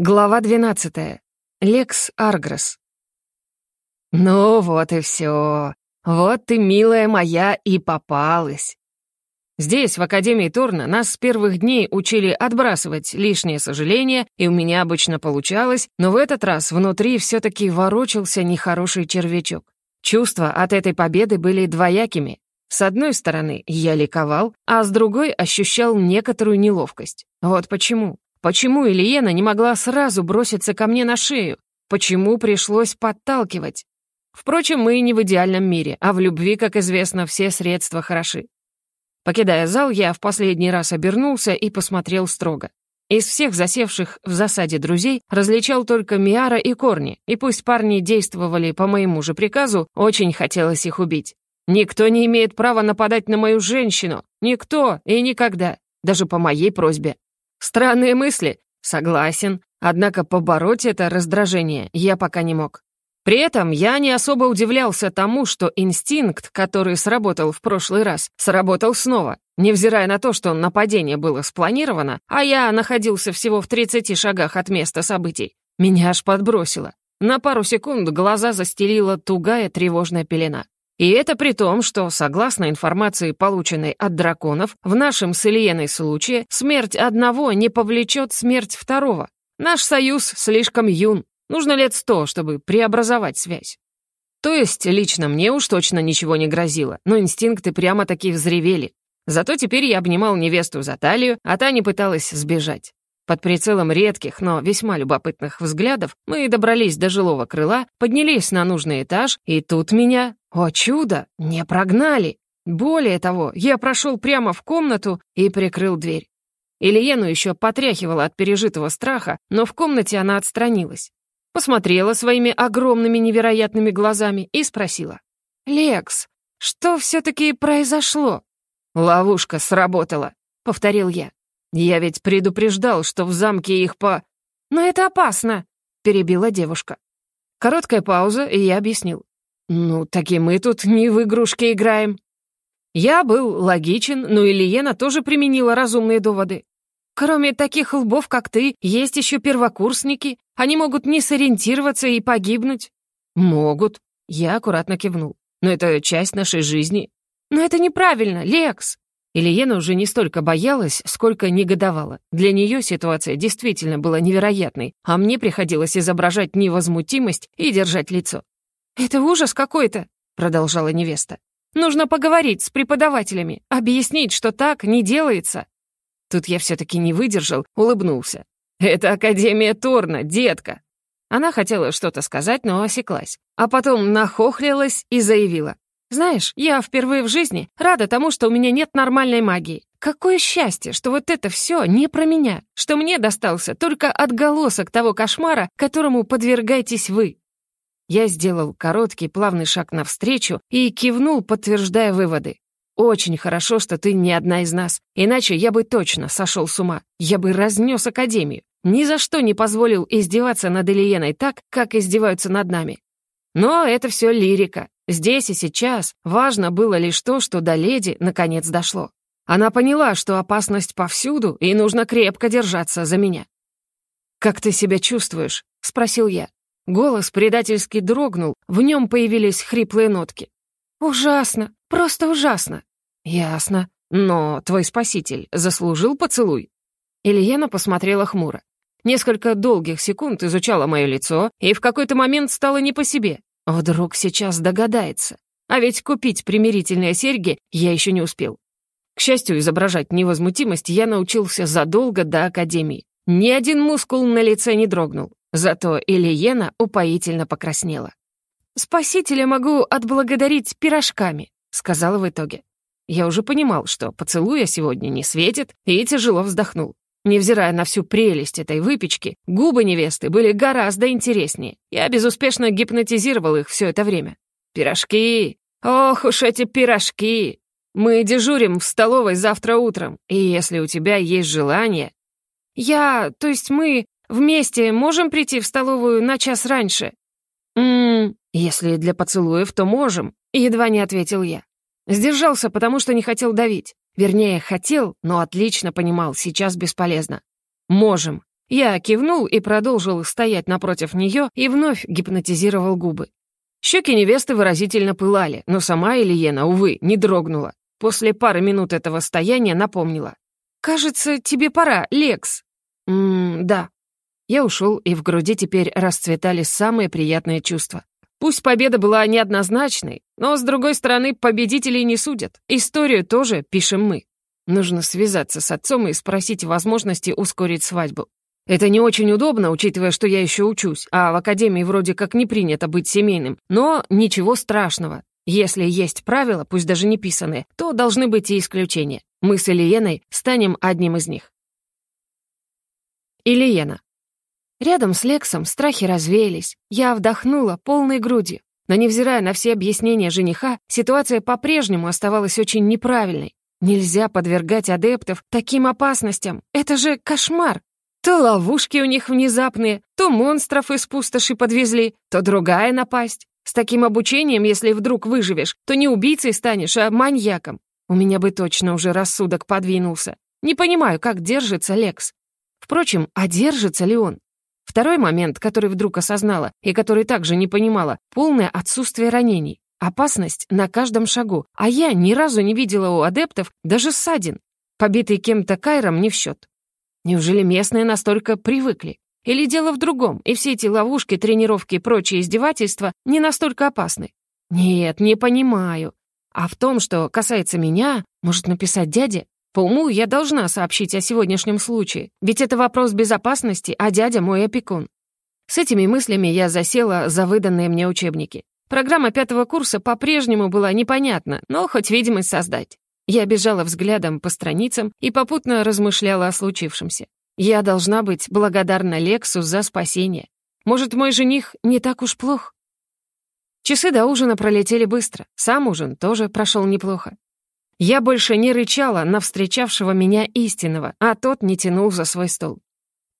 Глава 12. Лекс Аргресс. «Ну вот и все. Вот ты, милая моя, и попалась». Здесь, в Академии Торна, нас с первых дней учили отбрасывать лишнее сожаление, и у меня обычно получалось, но в этот раз внутри все-таки ворочался нехороший червячок. Чувства от этой победы были двоякими. С одной стороны, я ликовал, а с другой ощущал некоторую неловкость. Вот почему. Почему Ильена не могла сразу броситься ко мне на шею? Почему пришлось подталкивать? Впрочем, мы не в идеальном мире, а в любви, как известно, все средства хороши. Покидая зал, я в последний раз обернулся и посмотрел строго. Из всех засевших в засаде друзей различал только Миара и Корни, и пусть парни действовали по моему же приказу, очень хотелось их убить. Никто не имеет права нападать на мою женщину. Никто и никогда. Даже по моей просьбе. Странные мысли, согласен, однако побороть это раздражение я пока не мог. При этом я не особо удивлялся тому, что инстинкт, который сработал в прошлый раз, сработал снова, невзирая на то, что нападение было спланировано, а я находился всего в 30 шагах от места событий. Меня аж подбросило. На пару секунд глаза застелила тугая тревожная пелена. И это при том, что, согласно информации, полученной от драконов, в нашем с Ильеной случае смерть одного не повлечет смерть второго. Наш союз слишком юн. Нужно лет сто, чтобы преобразовать связь. То есть лично мне уж точно ничего не грозило, но инстинкты прямо-таки взревели. Зато теперь я обнимал невесту за талию, а та не пыталась сбежать. Под прицелом редких, но весьма любопытных взглядов мы добрались до жилого крыла, поднялись на нужный этаж, и тут меня, о чудо, не прогнали. Более того, я прошел прямо в комнату и прикрыл дверь. Ильену еще потряхивала от пережитого страха, но в комнате она отстранилась. Посмотрела своими огромными невероятными глазами и спросила. «Лекс, что все-таки произошло?» «Ловушка сработала», — повторил я. «Я ведь предупреждал, что в замке их по...» «Но это опасно!» — перебила девушка. Короткая пауза, и я объяснил. «Ну, так и мы тут не в игрушки играем». Я был логичен, но Ильена тоже применила разумные доводы. Кроме таких лбов, как ты, есть еще первокурсники. Они могут не сориентироваться и погибнуть. Могут. Я аккуратно кивнул. Но это часть нашей жизни. Но это неправильно, Лекс. Ильена уже не столько боялась, сколько негодовала. Для нее ситуация действительно была невероятной, а мне приходилось изображать невозмутимость и держать лицо. «Это ужас какой-то», — продолжала невеста. «Нужно поговорить с преподавателями, объяснить, что так не делается». Тут я все-таки не выдержал, улыбнулся. «Это Академия Торна, детка!» Она хотела что-то сказать, но осеклась. А потом нахохлилась и заявила. Знаешь, я впервые в жизни рада тому, что у меня нет нормальной магии. Какое счастье, что вот это все не про меня, что мне достался только отголосок того кошмара, которому подвергаетесь вы. Я сделал короткий плавный шаг навстречу и кивнул, подтверждая выводы. «Очень хорошо, что ты не одна из нас, иначе я бы точно сошел с ума. Я бы разнес Академию. Ни за что не позволил издеваться над Ильеной так, как издеваются над нами. Но это все лирика. Здесь и сейчас важно было лишь то, что до леди наконец дошло. Она поняла, что опасность повсюду, и нужно крепко держаться за меня. «Как ты себя чувствуешь?» — спросил я. Голос предательски дрогнул, в нем появились хриплые нотки. «Ужасно, просто ужасно». «Ясно. Но твой спаситель заслужил поцелуй?» Ильена посмотрела хмуро. Несколько долгих секунд изучала мое лицо, и в какой-то момент стало не по себе. Вдруг сейчас догадается. А ведь купить примирительные серьги я еще не успел. К счастью, изображать невозмутимость я научился задолго до академии. Ни один мускул на лице не дрогнул. Зато Ильена упоительно покраснела. «Спасителя могу отблагодарить пирожками», — сказала в итоге. Я уже понимал, что поцелуя сегодня не светит, и тяжело вздохнул. Невзирая на всю прелесть этой выпечки, губы невесты были гораздо интереснее. Я безуспешно гипнотизировал их все это время. Пирожки! Ох уж эти пирожки! Мы дежурим в столовой завтра утром, и если у тебя есть желание... Я, то есть мы, вместе можем прийти в столовую на час раньше? Ммм, если для поцелуев, то можем, едва не ответил я. Сдержался, потому что не хотел давить. Вернее, хотел, но отлично понимал, сейчас бесполезно. Можем. Я кивнул и продолжил стоять напротив нее и вновь гипнотизировал губы. Щеки невесты выразительно пылали, но сама Ильена, увы, не дрогнула. После пары минут этого стояния напомнила. «Кажется, тебе пора, Лекс». «Ммм, да». Я ушел, и в груди теперь расцветали самые приятные чувства. Пусть победа была неоднозначной, но, с другой стороны, победителей не судят. Историю тоже пишем мы. Нужно связаться с отцом и спросить возможности ускорить свадьбу. Это не очень удобно, учитывая, что я еще учусь, а в академии вроде как не принято быть семейным, но ничего страшного. Если есть правила, пусть даже не писанные, то должны быть и исключения. Мы с Ильеной станем одним из них. Ильена. Рядом с Лексом страхи развеялись. Я вдохнула полной грудью. Но невзирая на все объяснения жениха, ситуация по-прежнему оставалась очень неправильной. Нельзя подвергать адептов таким опасностям. Это же кошмар. То ловушки у них внезапные, то монстров из пустоши подвезли, то другая напасть. С таким обучением, если вдруг выживешь, то не убийцей станешь, а маньяком. У меня бы точно уже рассудок подвинулся. Не понимаю, как держится Лекс. Впрочем, а держится ли он? Второй момент, который вдруг осознала и который также не понимала, полное отсутствие ранений. Опасность на каждом шагу, а я ни разу не видела у адептов даже ссадин. Побитый кем-то Кайром не в счет. Неужели местные настолько привыкли? Или дело в другом, и все эти ловушки, тренировки и прочие издевательства не настолько опасны? Нет, не понимаю. А в том, что касается меня, может написать дяде? По уму я должна сообщить о сегодняшнем случае, ведь это вопрос безопасности, а дядя мой опекун. С этими мыслями я засела за выданные мне учебники. Программа пятого курса по-прежнему была непонятна, но хоть видимость создать. Я бежала взглядом по страницам и попутно размышляла о случившемся. Я должна быть благодарна Лексу за спасение. Может, мой жених не так уж плох? Часы до ужина пролетели быстро, сам ужин тоже прошел неплохо. Я больше не рычала на встречавшего меня истинного, а тот не тянул за свой стол.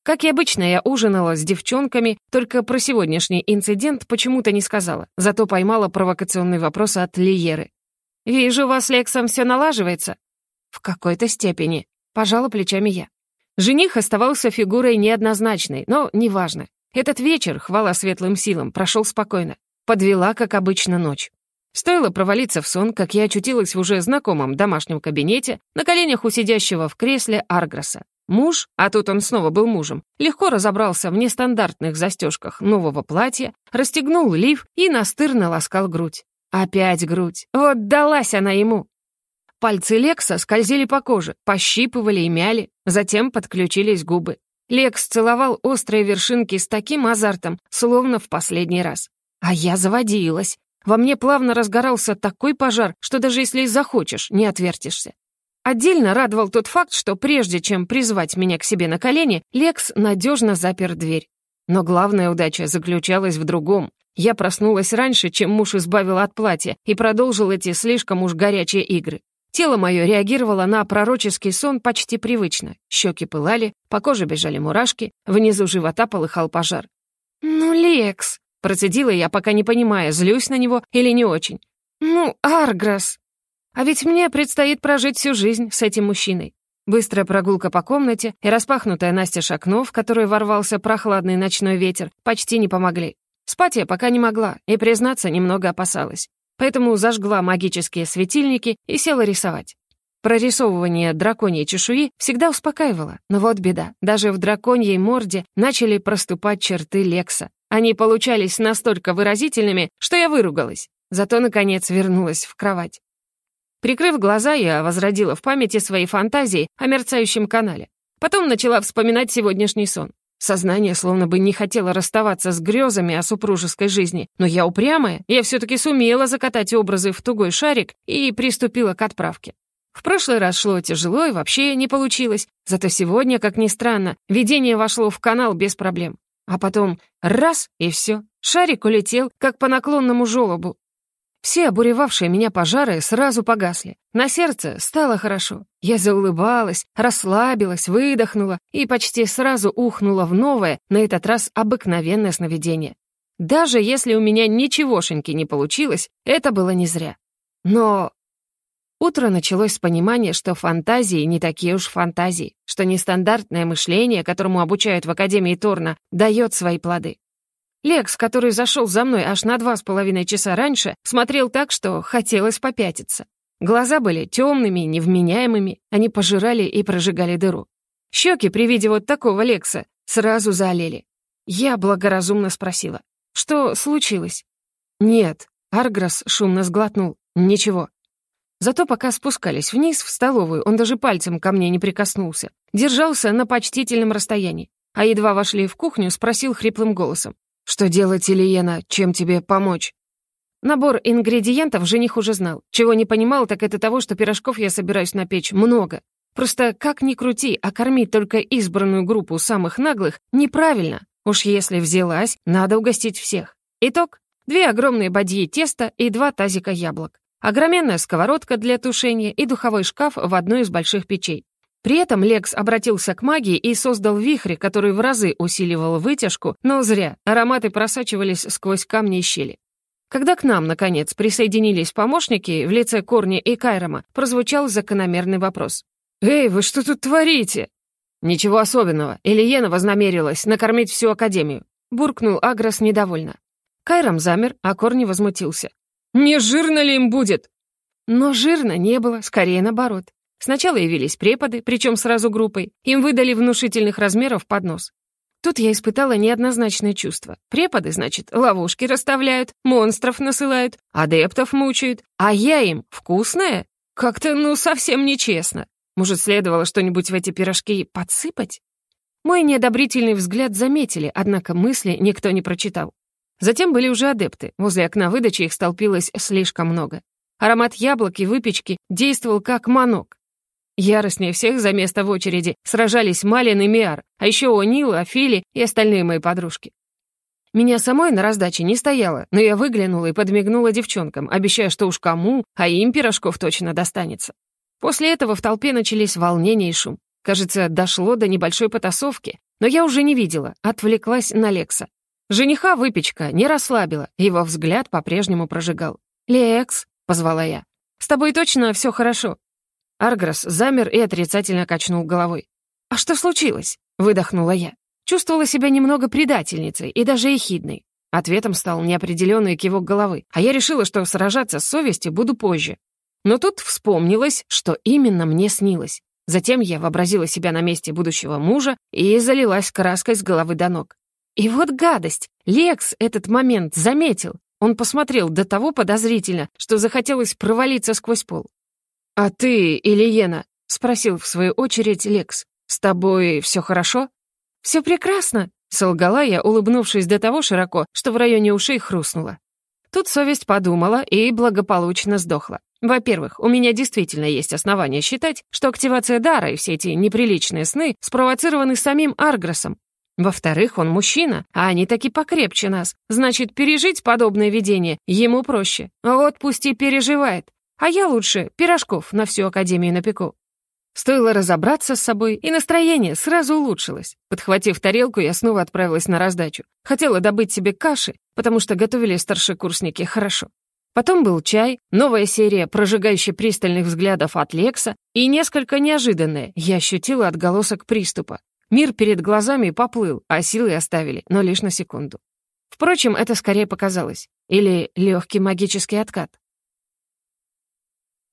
Как и обычно, я ужинала с девчонками, только про сегодняшний инцидент почему-то не сказала, зато поймала провокационный вопрос от Лиеры. «Вижу, у вас с Лексом все налаживается». «В какой-то степени», — пожала плечами я. Жених оставался фигурой неоднозначной, но неважно. Этот вечер, хвала светлым силам, прошел спокойно. Подвела, как обычно, ночь. Стоило провалиться в сон, как я очутилась в уже знакомом домашнем кабинете на коленях у сидящего в кресле Аргроса. Муж, а тут он снова был мужем, легко разобрался в нестандартных застежках нового платья, расстегнул лиф и настырно ласкал грудь. Опять грудь. Вот далась она ему. Пальцы Лекса скользили по коже, пощипывали и мяли, затем подключились губы. Лекс целовал острые вершинки с таким азартом, словно в последний раз. А я заводилась. Во мне плавно разгорался такой пожар, что даже если захочешь, не отвертишься. Отдельно радовал тот факт, что прежде чем призвать меня к себе на колени, Лекс надежно запер дверь. Но главная удача заключалась в другом. Я проснулась раньше, чем муж избавил от платья, и продолжил эти слишком уж горячие игры. Тело мое реагировало на пророческий сон почти привычно. Щеки пылали, по коже бежали мурашки, внизу живота полыхал пожар. «Ну, Лекс!» Процедила я, пока не понимая, злюсь на него или не очень. «Ну, Арграс! А ведь мне предстоит прожить всю жизнь с этим мужчиной». Быстрая прогулка по комнате и распахнутая Настя окно, в которое ворвался прохладный ночной ветер, почти не помогли. Спать я пока не могла и, признаться, немного опасалась. Поэтому зажгла магические светильники и села рисовать. Прорисовывание драконьей чешуи всегда успокаивало, но вот беда. Даже в драконьей морде начали проступать черты Лекса, они получались настолько выразительными, что я выругалась. Зато, наконец, вернулась в кровать. Прикрыв глаза, я возродила в памяти свои фантазии о мерцающем канале. Потом начала вспоминать сегодняшний сон. Сознание словно бы не хотело расставаться с грезами о супружеской жизни, но я упрямая, я все-таки сумела закатать образы в тугой шарик и приступила к отправке. В прошлый раз шло тяжело и вообще не получилось, зато сегодня, как ни странно, видение вошло в канал без проблем. А потом раз — и все. Шарик улетел, как по наклонному желобу. Все обуревавшие меня пожары сразу погасли. На сердце стало хорошо. Я заулыбалась, расслабилась, выдохнула и почти сразу ухнула в новое, на этот раз обыкновенное сновидение. Даже если у меня ничегошеньки не получилось, это было не зря. Но Утро началось с понимания, что фантазии не такие уж фантазии, что нестандартное мышление, которому обучают в Академии Торна, дает свои плоды. Лекс, который зашел за мной аж на два с половиной часа раньше, смотрел так, что хотелось попятиться. Глаза были темными, невменяемыми, они пожирали и прожигали дыру. Щеки при виде вот такого Лекса сразу заолели. Я благоразумно спросила, что случилось? «Нет», — Аргрос шумно сглотнул, «ничего». Зато пока спускались вниз в столовую, он даже пальцем ко мне не прикоснулся. Держался на почтительном расстоянии. А едва вошли в кухню, спросил хриплым голосом. «Что делать, Ильена? Чем тебе помочь?» Набор ингредиентов жених уже знал. Чего не понимал, так это того, что пирожков я собираюсь напечь много. Просто как ни крути, а кормить только избранную группу самых наглых неправильно. Уж если взялась, надо угостить всех. Итог — две огромные бадьи теста и два тазика яблок. Огроменная сковородка для тушения и духовой шкаф в одной из больших печей. При этом Лекс обратился к магии и создал вихрь, который в разы усиливал вытяжку, но зря, ароматы просачивались сквозь камни и щели. Когда к нам, наконец, присоединились помощники в лице Корни и Кайрома, прозвучал закономерный вопрос. «Эй, вы что тут творите?» «Ничего особенного. Ильена вознамерилась накормить всю Академию», — буркнул Агрос недовольно. Кайром замер, а Корни возмутился. «Не жирно ли им будет?» Но жирно не было, скорее наоборот. Сначала явились преподы, причем сразу группой. Им выдали внушительных размеров поднос. Тут я испытала неоднозначное чувство. Преподы, значит, ловушки расставляют, монстров насылают, адептов мучают, а я им вкусное? Как-то, ну, совсем нечестно. Может, следовало что-нибудь в эти пирожки подсыпать? Мой неодобрительный взгляд заметили, однако мысли никто не прочитал. Затем были уже адепты. Возле окна выдачи их столпилось слишком много. Аромат яблок и выпечки действовал как манок. Яростнее всех за место в очереди сражались Малин и Миар, а еще О'Нил, Афили и остальные мои подружки. Меня самой на раздаче не стояло, но я выглянула и подмигнула девчонкам, обещая, что уж кому, а им пирожков точно достанется. После этого в толпе начались волнения и шум. Кажется, дошло до небольшой потасовки, но я уже не видела, отвлеклась на Лекса. Жениха выпечка не расслабила, его взгляд по-прежнему прожигал. «Лекс», — позвала я, — «с тобой точно все хорошо?» Аргрос замер и отрицательно качнул головой. «А что случилось?» — выдохнула я. Чувствовала себя немного предательницей и даже ехидной. Ответом стал неопределенный кивок головы, а я решила, что сражаться с совестью буду позже. Но тут вспомнилось, что именно мне снилось. Затем я вообразила себя на месте будущего мужа и залилась краской с головы до ног. И вот гадость! Лекс этот момент заметил. Он посмотрел до того подозрительно, что захотелось провалиться сквозь пол. «А ты, Ильена?» — спросил в свою очередь Лекс. «С тобой все хорошо?» «Все прекрасно», — солгала я, улыбнувшись до того широко, что в районе ушей хрустнула. Тут совесть подумала и благополучно сдохла. Во-первых, у меня действительно есть основания считать, что активация дара и все эти неприличные сны спровоцированы самим Аргросом. Во-вторых, он мужчина, а они таки покрепче нас. Значит, пережить подобное видение ему проще. Вот пусть и переживает. А я лучше пирожков на всю Академию напеку. Стоило разобраться с собой, и настроение сразу улучшилось. Подхватив тарелку, я снова отправилась на раздачу. Хотела добыть себе каши, потому что готовили старшекурсники хорошо. Потом был чай, новая серия прожигающая пристальных взглядов от Лекса и несколько неожиданное, я ощутила отголосок приступа. Мир перед глазами поплыл, а силы оставили, но лишь на секунду. Впрочем, это скорее показалось. Или легкий магический откат.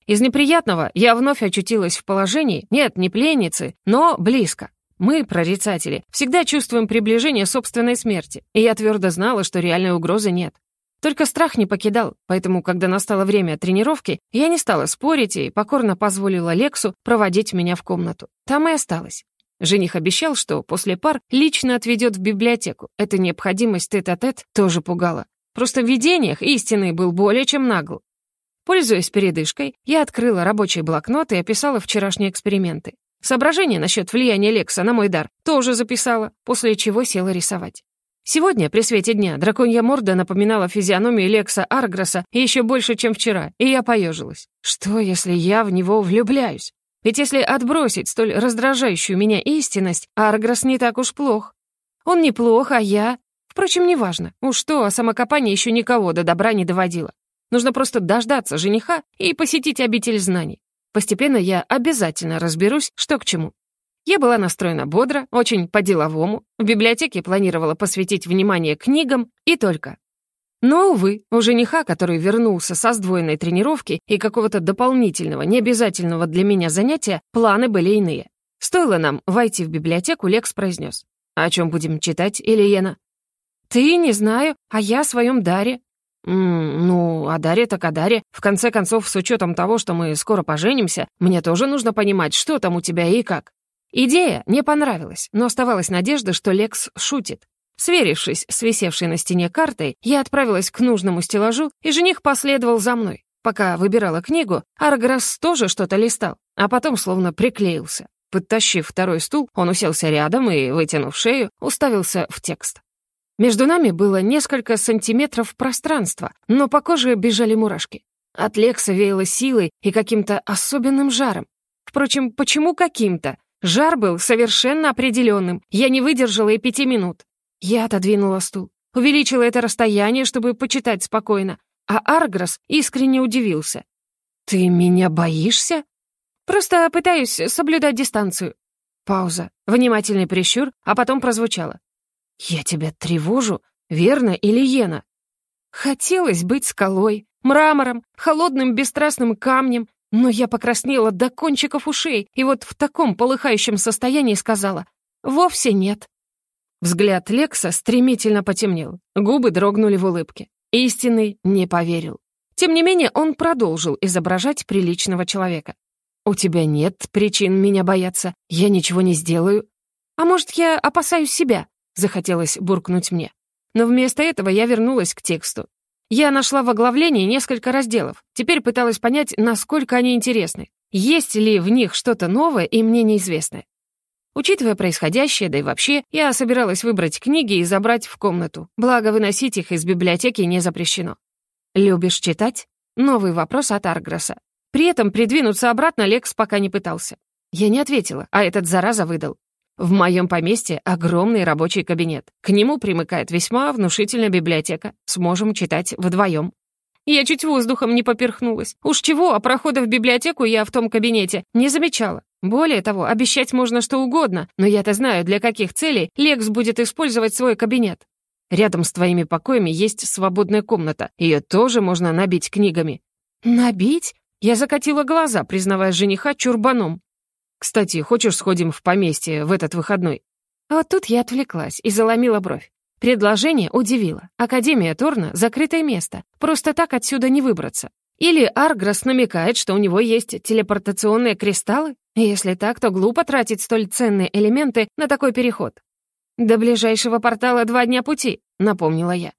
Из неприятного я вновь очутилась в положении, нет, не пленницы, но близко. Мы, прорицатели, всегда чувствуем приближение собственной смерти, и я твердо знала, что реальной угрозы нет. Только страх не покидал, поэтому, когда настало время тренировки, я не стала спорить и покорно позволила Лексу проводить меня в комнату. Там и осталась. Жених обещал, что после пар лично отведет в библиотеку. Эта необходимость тет-а-тет -тет тоже пугала. Просто в видениях истинный был более чем нагл. Пользуясь передышкой, я открыла рабочий блокнот и описала вчерашние эксперименты. Соображение насчет влияния Лекса на мой дар тоже записала, после чего села рисовать. Сегодня, при свете дня, драконья морда напоминала физиономию Лекса Аргроса еще больше, чем вчера, и я поежилась. Что, если я в него влюбляюсь? Ведь если отбросить столь раздражающую меня истинность, Аргрос не так уж плох. Он неплох, а я... Впрочем, неважно. Уж что, а самокопание еще никого до добра не доводило. Нужно просто дождаться жениха и посетить обитель знаний. Постепенно я обязательно разберусь, что к чему. Я была настроена бодро, очень по-деловому. В библиотеке планировала посвятить внимание книгам и только. Но, увы, у жениха, который вернулся со сдвоенной тренировки и какого-то дополнительного, необязательного для меня занятия, планы были иные. Стоило нам войти в библиотеку, Лекс произнес. «О чем будем читать, Ильена?» «Ты, не знаю, а я о своем даре». «М ну, о даре так о даре. В конце концов, с учетом того, что мы скоро поженимся, мне тоже нужно понимать, что там у тебя и как». Идея не понравилась, но оставалась надежда, что Лекс шутит. Сверившись с висевшей на стене картой, я отправилась к нужному стеллажу, и жених последовал за мной. Пока выбирала книгу, Арграсс тоже что-то листал, а потом словно приклеился. Подтащив второй стул, он уселся рядом и, вытянув шею, уставился в текст. Между нами было несколько сантиметров пространства, но по коже бежали мурашки. От Лекса веяло силой и каким-то особенным жаром. Впрочем, почему каким-то? Жар был совершенно определенным. Я не выдержала и пяти минут. Я отодвинула стул, увеличила это расстояние, чтобы почитать спокойно, а Аргрос искренне удивился. «Ты меня боишься?» «Просто пытаюсь соблюдать дистанцию». Пауза, внимательный прищур, а потом прозвучало. «Я тебя тревожу, верно или Ена?» Хотелось быть скалой, мрамором, холодным бесстрастным камнем, но я покраснела до кончиков ушей и вот в таком полыхающем состоянии сказала «Вовсе нет». Взгляд Лекса стремительно потемнел, губы дрогнули в улыбке. Истинный не поверил. Тем не менее, он продолжил изображать приличного человека. «У тебя нет причин меня бояться, я ничего не сделаю». «А может, я опасаюсь себя?» — захотелось буркнуть мне. Но вместо этого я вернулась к тексту. Я нашла в оглавлении несколько разделов, теперь пыталась понять, насколько они интересны. Есть ли в них что-то новое и мне неизвестное. Учитывая происходящее, да и вообще, я собиралась выбрать книги и забрать в комнату, благо выносить их из библиотеки не запрещено. «Любишь читать?» Новый вопрос от Аргроса. При этом придвинуться обратно Лекс пока не пытался. Я не ответила, а этот зараза выдал. В моем поместье огромный рабочий кабинет. К нему примыкает весьма внушительная библиотека. Сможем читать вдвоем. Я чуть воздухом не поперхнулась. Уж чего, а прохода в библиотеку я в том кабинете не замечала. Более того, обещать можно что угодно, но я-то знаю, для каких целей Лекс будет использовать свой кабинет. Рядом с твоими покоями есть свободная комната. Ее тоже можно набить книгами». «Набить?» Я закатила глаза, признавая жениха чурбаном. «Кстати, хочешь сходим в поместье в этот выходной?» Вот тут я отвлеклась и заломила бровь. Предложение удивило. Академия Торна — закрытое место. Просто так отсюда не выбраться. Или Аргрос намекает, что у него есть телепортационные кристаллы? Если так, то глупо тратить столь ценные элементы на такой переход. «До ближайшего портала два дня пути», — напомнила я.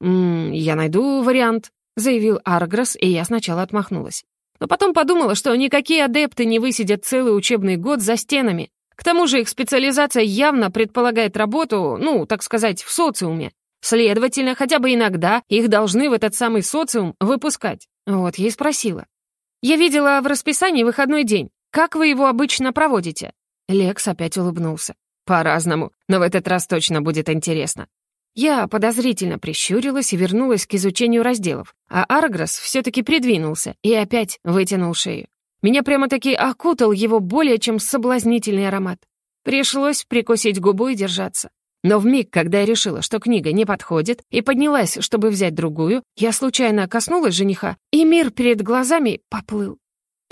«Ммм, я найду вариант», — заявил Аргрос, и я сначала отмахнулась. Но потом подумала, что никакие адепты не высидят целый учебный год за стенами, к тому же их специализация явно предполагает работу, ну, так сказать, в социуме. Следовательно, хотя бы иногда их должны в этот самый социум выпускать. Вот я и спросила. «Я видела в расписании выходной день. Как вы его обычно проводите?» Лекс опять улыбнулся. «По-разному, но в этот раз точно будет интересно». Я подозрительно прищурилась и вернулась к изучению разделов, а Аргрос все-таки придвинулся и опять вытянул шею. Меня прямо-таки окутал его более чем соблазнительный аромат. Пришлось прикусить губу и держаться. Но в миг, когда я решила, что книга не подходит, и поднялась, чтобы взять другую, я случайно коснулась жениха, и мир перед глазами поплыл.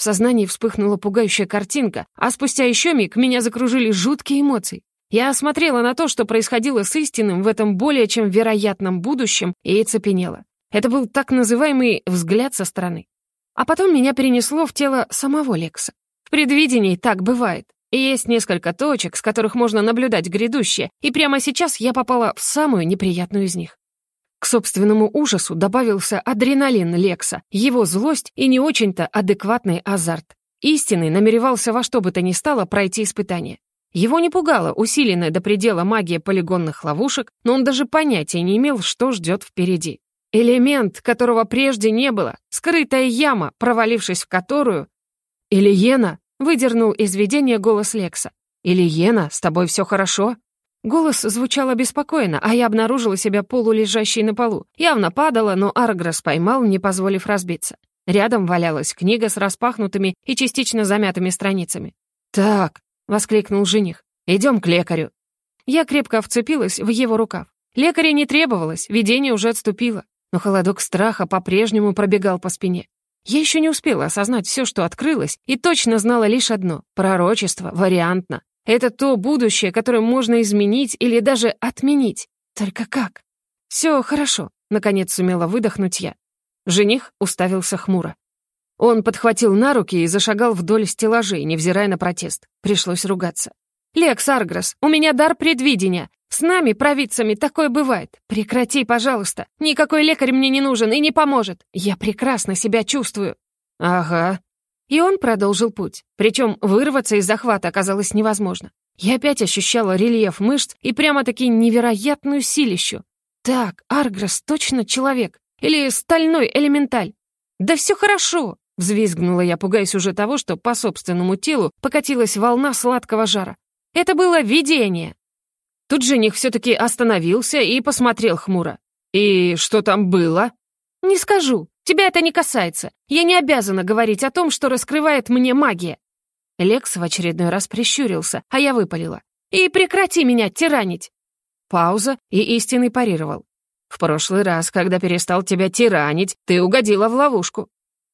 В сознании вспыхнула пугающая картинка, а спустя еще миг меня закружили жуткие эмоции. Я осмотрела на то, что происходило с истинным в этом более чем вероятном будущем, и цепенела. Это был так называемый «взгляд со стороны». А потом меня перенесло в тело самого Лекса. В предвидении так бывает. И есть несколько точек, с которых можно наблюдать грядущее, и прямо сейчас я попала в самую неприятную из них. К собственному ужасу добавился адреналин Лекса, его злость и не очень-то адекватный азарт. Истинный намеревался во что бы то ни стало пройти испытание. Его не пугала усиленная до предела магия полигонных ловушек, но он даже понятия не имел, что ждет впереди. Элемент, которого прежде не было, скрытая яма, провалившись в которую... «Ильена!» — выдернул из видения голос Лекса. «Ильена, с тобой все хорошо?» Голос звучал обеспокоенно, а я обнаружила себя полулежащей на полу. Явно падала, но Аргресс поймал, не позволив разбиться. Рядом валялась книга с распахнутыми и частично замятыми страницами. «Так», — воскликнул жених, — «идем к лекарю». Я крепко вцепилась в его рукав. Лекаря не требовалось, видение уже отступило, но холодок страха по-прежнему пробегал по спине. Я еще не успела осознать все, что открылось, и точно знала лишь одно — пророчество, вариантно. Это то будущее, которое можно изменить или даже отменить. Только как? Все хорошо, наконец сумела выдохнуть я. Жених уставился хмуро. Он подхватил на руки и зашагал вдоль стеллажей, невзирая на протест. Пришлось ругаться. «Лекс Аргресс, у меня дар предвидения. С нами, провидцами, такое бывает. Прекрати, пожалуйста. Никакой лекарь мне не нужен и не поможет. Я прекрасно себя чувствую». «Ага», и он продолжил путь. Причем вырваться из захвата оказалось невозможно. Я опять ощущала рельеф мышц и прямо-таки невероятную силищу. Так, Аргресс точно человек. Или стальной элементаль. Да все хорошо, взвизгнула я, пугаясь уже того, что по собственному телу покатилась волна сладкого жара. Это было видение. Тут жених все-таки остановился и посмотрел хмуро. «И что там было?» «Не скажу. Тебя это не касается. Я не обязана говорить о том, что раскрывает мне магия». Лекс в очередной раз прищурился, а я выпалила. «И прекрати меня тиранить!» Пауза, и истинный парировал. «В прошлый раз, когда перестал тебя тиранить, ты угодила в ловушку».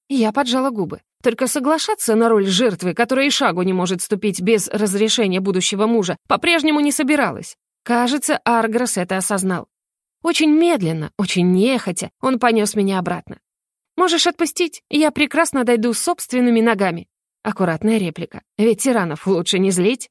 Я поджала губы. Только соглашаться на роль жертвы, которая и шагу не может ступить без разрешения будущего мужа, по-прежнему не собиралась. Кажется, Аргрос это осознал. Очень медленно, очень нехотя он понес меня обратно. «Можешь отпустить, я прекрасно дойду собственными ногами». Аккуратная реплика. «Ведь тиранов лучше не злить».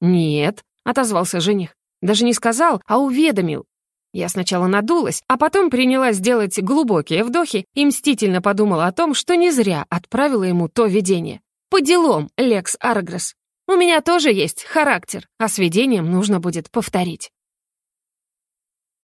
«Нет», — отозвался жених. Даже не сказал, а уведомил. Я сначала надулась, а потом принялась делать глубокие вдохи и мстительно подумала о том, что не зря отправила ему то видение. По делам, Лекс Аргресс. У меня тоже есть характер, а с видением нужно будет повторить.